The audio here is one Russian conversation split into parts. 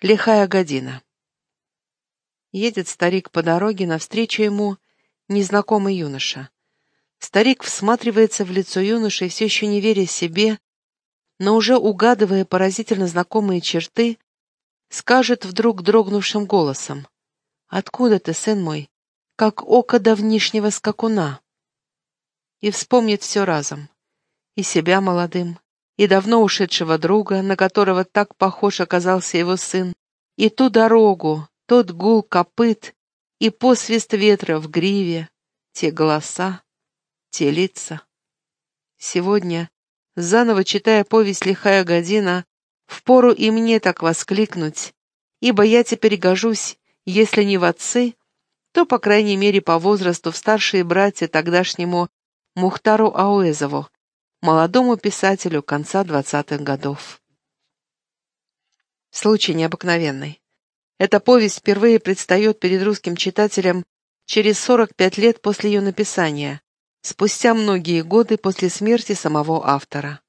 Лихая година. Едет старик по дороге, навстречу ему незнакомый юноша. Старик всматривается в лицо юноши, все еще не веря себе, но уже угадывая поразительно знакомые черты, скажет вдруг дрогнувшим голосом. «Откуда ты, сын мой? Как око давнишнего скакуна?» И вспомнит все разом. И себя молодым, и давно ушедшего друга, на которого так похож оказался его сын, и ту дорогу, тот гул копыт и посвист ветра в гриве, те голоса, те лица. Сегодня, заново читая повесть «Лихая година», впору и мне так воскликнуть, ибо я теперь гожусь, если не в отцы, то, по крайней мере, по возрасту в старшие братья тогдашнему Мухтару Ауэзову, молодому писателю конца двадцатых годов. Случай необыкновенный. Эта повесть впервые предстает перед русским читателем через 45 лет после ее написания, спустя многие годы после смерти самого автора.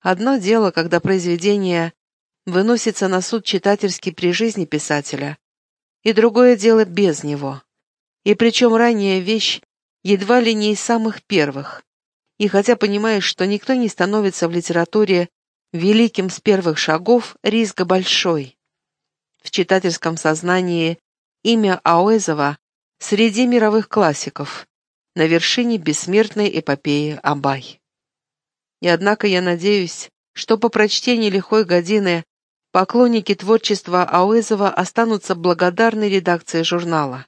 Одно дело, когда произведение выносится на суд читательский при жизни писателя, и другое дело без него. И причем ранняя вещь едва ли не из самых первых, и хотя понимаешь, что никто не становится в литературе великим с первых шагов, риск большой. В читательском сознании имя Ауэзова среди мировых классиков, на вершине бессмертной эпопеи Абай. И однако я надеюсь, что по прочтении «Лихой годины» поклонники творчества Ауэзова останутся благодарны редакции журнала.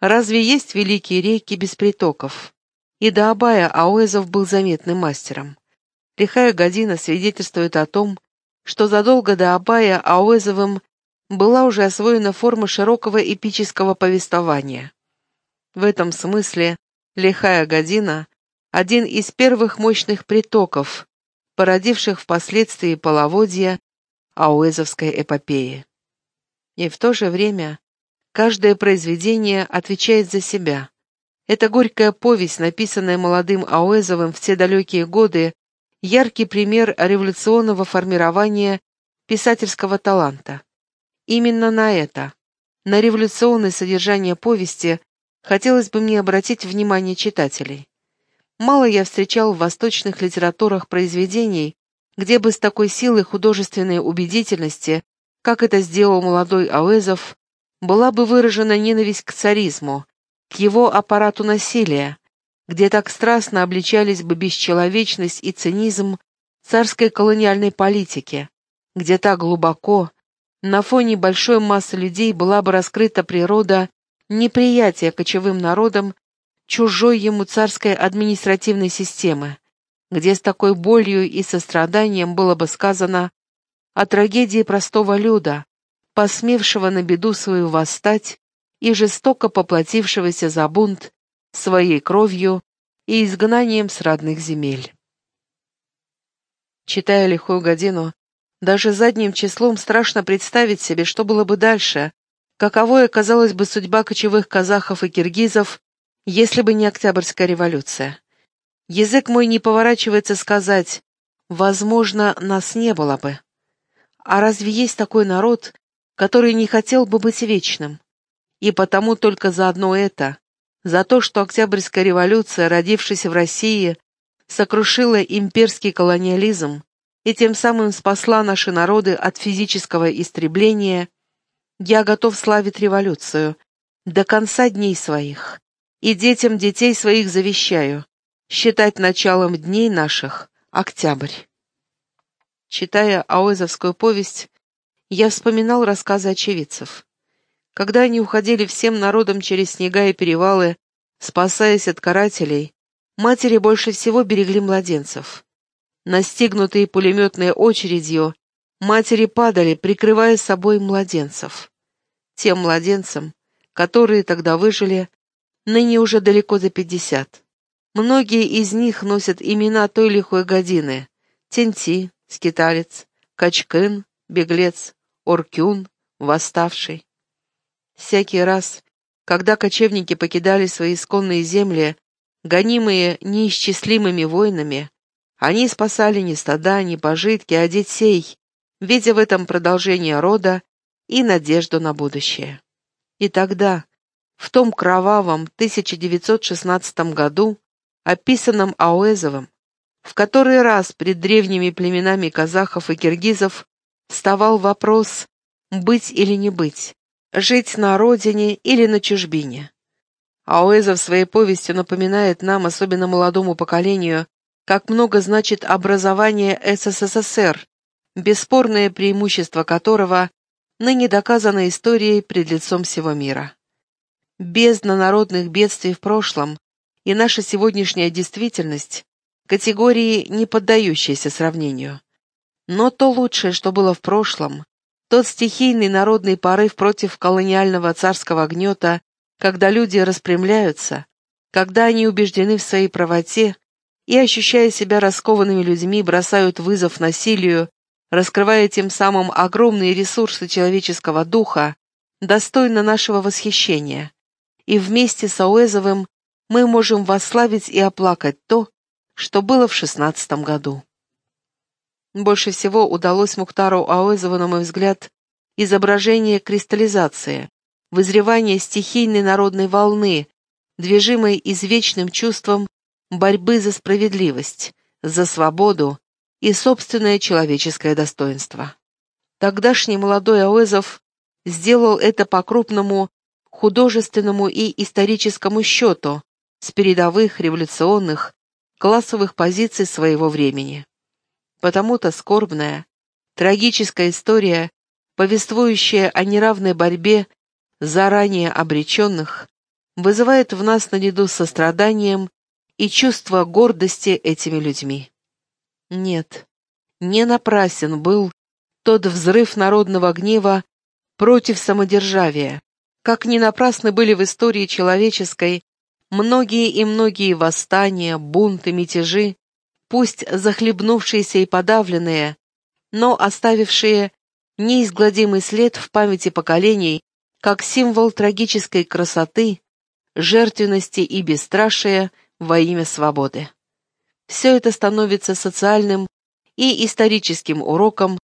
Разве есть великие реки без притоков? И до Абая Ауэзов был заметным мастером. Лихая година свидетельствует о том, что задолго до Абая Ауэзовым была уже освоена форма широкого эпического повествования. В этом смысле «Лихая година» — один из первых мощных притоков, породивших впоследствии половодья Ауэзовской эпопеи. И в то же время каждое произведение отвечает за себя, эта горькая повесть, написанная молодым Ауэзовым в те далекие годы, яркий пример революционного формирования писательского таланта. Именно на это, на революционное содержание повести, хотелось бы мне обратить внимание читателей. Мало я встречал в восточных литературах произведений, где бы с такой силой художественной убедительности, как это сделал молодой Ауэзов, была бы выражена ненависть к царизму, к его аппарату насилия, где так страстно обличались бы бесчеловечность и цинизм царской колониальной политики, где так глубоко, на фоне большой массы людей была бы раскрыта природа неприятия кочевым народам чужой ему царской административной системы, где с такой болью и состраданием было бы сказано о трагедии простого люда, посмевшего на беду свою восстать и жестоко поплатившегося за бунт своей кровью и изгнанием с родных земель. Читая «Лихую годину», даже задним числом страшно представить себе, что было бы дальше, каковой оказалась бы судьба кочевых казахов и киргизов, если бы не Октябрьская революция. Язык мой не поворачивается сказать «возможно, нас не было бы». А разве есть такой народ, который не хотел бы быть вечным? И потому только за одно это, за то, что Октябрьская революция, родившаяся в России, сокрушила имперский колониализм и тем самым спасла наши народы от физического истребления, я готов славить революцию до конца дней своих, и детям детей своих завещаю считать началом дней наших октябрь. Читая Ауэзовскую повесть, я вспоминал рассказы очевидцев. Когда они уходили всем народом через снега и перевалы, спасаясь от карателей, матери больше всего берегли младенцев. Настигнутые пулеметной очередью, матери падали, прикрывая собой младенцев. Тем младенцам, которые тогда выжили, ныне уже далеко за пятьдесят. Многие из них носят имена той лихой годины — Тенти, Скиталец, Качкын, Беглец, Оркюн, Восставший. Всякий раз, когда кочевники покидали свои исконные земли, гонимые неисчислимыми войнами, они спасали не стада, не пожитки, а детей, видя в этом продолжение рода и надежду на будущее. И тогда, в том кровавом 1916 году, описанном Ауэзовым, в который раз пред древними племенами казахов и киргизов вставал вопрос «быть или не быть», «жить на родине или на чужбине». Ауэзов своей повестью напоминает нам, особенно молодому поколению, как много значит образование СССР, бесспорное преимущество которого ныне доказано историей пред лицом всего мира. Бездна народных бедствий в прошлом и наша сегодняшняя действительность – категории, не поддающиеся сравнению. Но то лучшее, что было в прошлом, тот стихийный народный порыв против колониального царского гнета, когда люди распрямляются, когда они убеждены в своей правоте и, ощущая себя раскованными людьми, бросают вызов насилию, раскрывая тем самым огромные ресурсы человеческого духа, достойно нашего восхищения. И вместе с Ауэзовым мы можем восславить и оплакать то, что было в шестнадцатом году. Больше всего удалось Мухтару Ауэзову, на мой взгляд, изображение кристаллизации, вызревание стихийной народной волны, движимой извечным чувством борьбы за справедливость, за свободу и собственное человеческое достоинство. Тогдашний молодой Ауэзов сделал это по крупному художественному и историческому счету, с передовых революционных, классовых позиций своего времени. Потому-то скорбная, трагическая история, повествующая о неравной борьбе заранее обреченных, вызывает в нас наряду с состраданием и чувство гордости этими людьми. Нет, не напрасен был тот взрыв народного гнева против самодержавия, как не напрасны были в истории человеческой Многие и многие восстания, бунты, мятежи, пусть захлебнувшиеся и подавленные, но оставившие неизгладимый след в памяти поколений, как символ трагической красоты, жертвенности и бесстрашия во имя свободы. Все это становится социальным и историческим уроком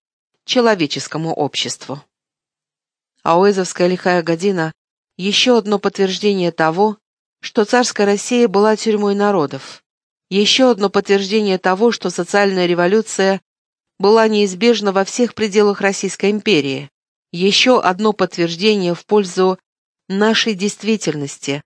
человеческому обществу. Ауэзовская лихая година – еще одно подтверждение того, что царская Россия была тюрьмой народов. Еще одно подтверждение того, что социальная революция была неизбежна во всех пределах Российской империи. Еще одно подтверждение в пользу нашей действительности,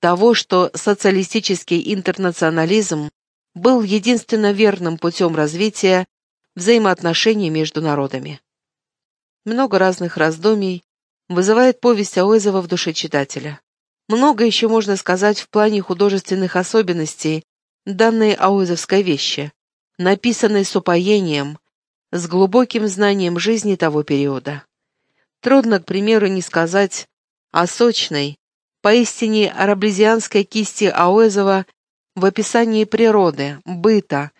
того, что социалистический интернационализм был единственно верным путем развития взаимоотношений между народами. Много разных раздумий вызывает повесть Ауэзова в душе читателя. Много еще можно сказать в плане художественных особенностей данной аузовской вещи, написанной с упоением, с глубоким знанием жизни того периода. Трудно, к примеру, не сказать о сочной, поистине араблезианской кисти Ауэзова в описании природы, быта,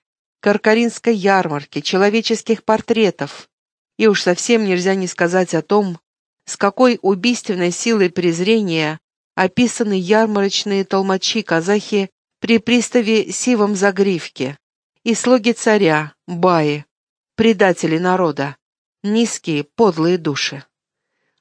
каркаринской ярмарки, человеческих портретов, и уж совсем нельзя не сказать о том, с какой убийственной силой презрения описаны ярмарочные толмачи-казахи при приставе сивом загривке, и слуги царя, баи, предатели народа, низкие, подлые души.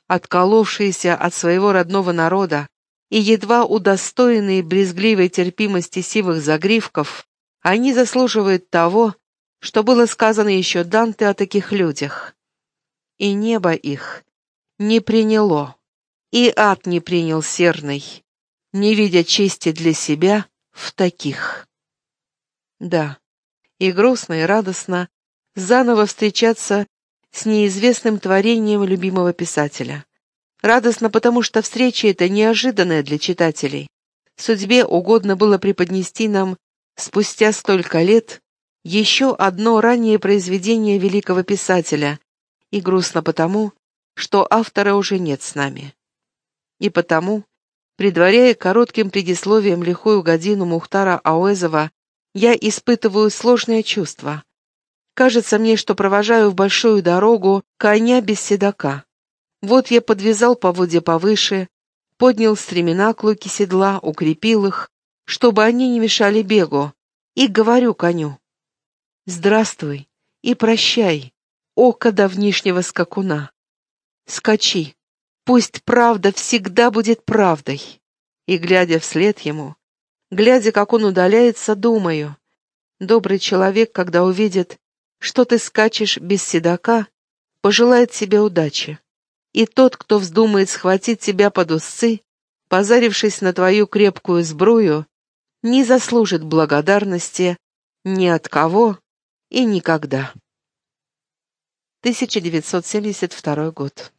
Отколовшиеся от своего родного народа и едва удостоенные брезгливой терпимости сивых загривков, они заслуживают того, что было сказано еще Данте о таких людях. И небо их не приняло и ад не принял серный, не видя чести для себя в таких. Да, и грустно, и радостно заново встречаться с неизвестным творением любимого писателя. Радостно, потому что встреча эта неожиданная для читателей. Судьбе угодно было преподнести нам спустя столько лет еще одно раннее произведение великого писателя, и грустно потому, что автора уже нет с нами. И потому, предваряя коротким предисловием лихую годину Мухтара Ауэзова, я испытываю сложное чувство. Кажется мне, что провожаю в большую дорогу коня без седока. Вот я подвязал поводья повыше, поднял стремена к луке седла, укрепил их, чтобы они не мешали бегу, и говорю коню. «Здравствуй и прощай, око давнишнего скакуна». Скачи, пусть правда всегда будет правдой. И, глядя вслед ему, глядя, как он удаляется, думаю, добрый человек, когда увидит, что ты скачешь без седока, пожелает тебе удачи. И тот, кто вздумает схватить тебя под узцы, позарившись на твою крепкую сбрую, не заслужит благодарности ни от кого и никогда. 1972 год.